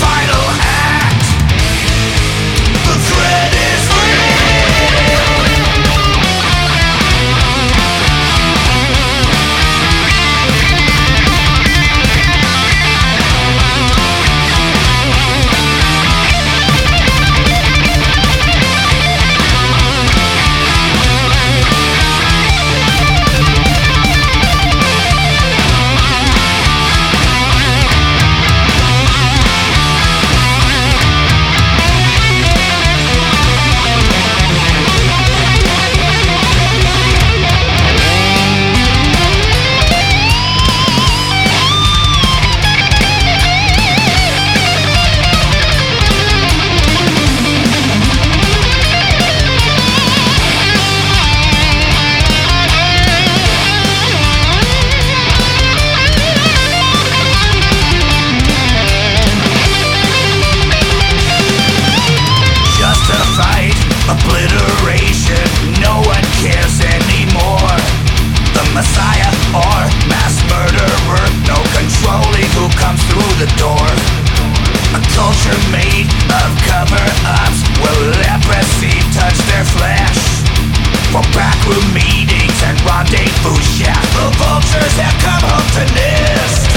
final Backroom meetings and rendezvous. Yeah, the vultures have come home to nest.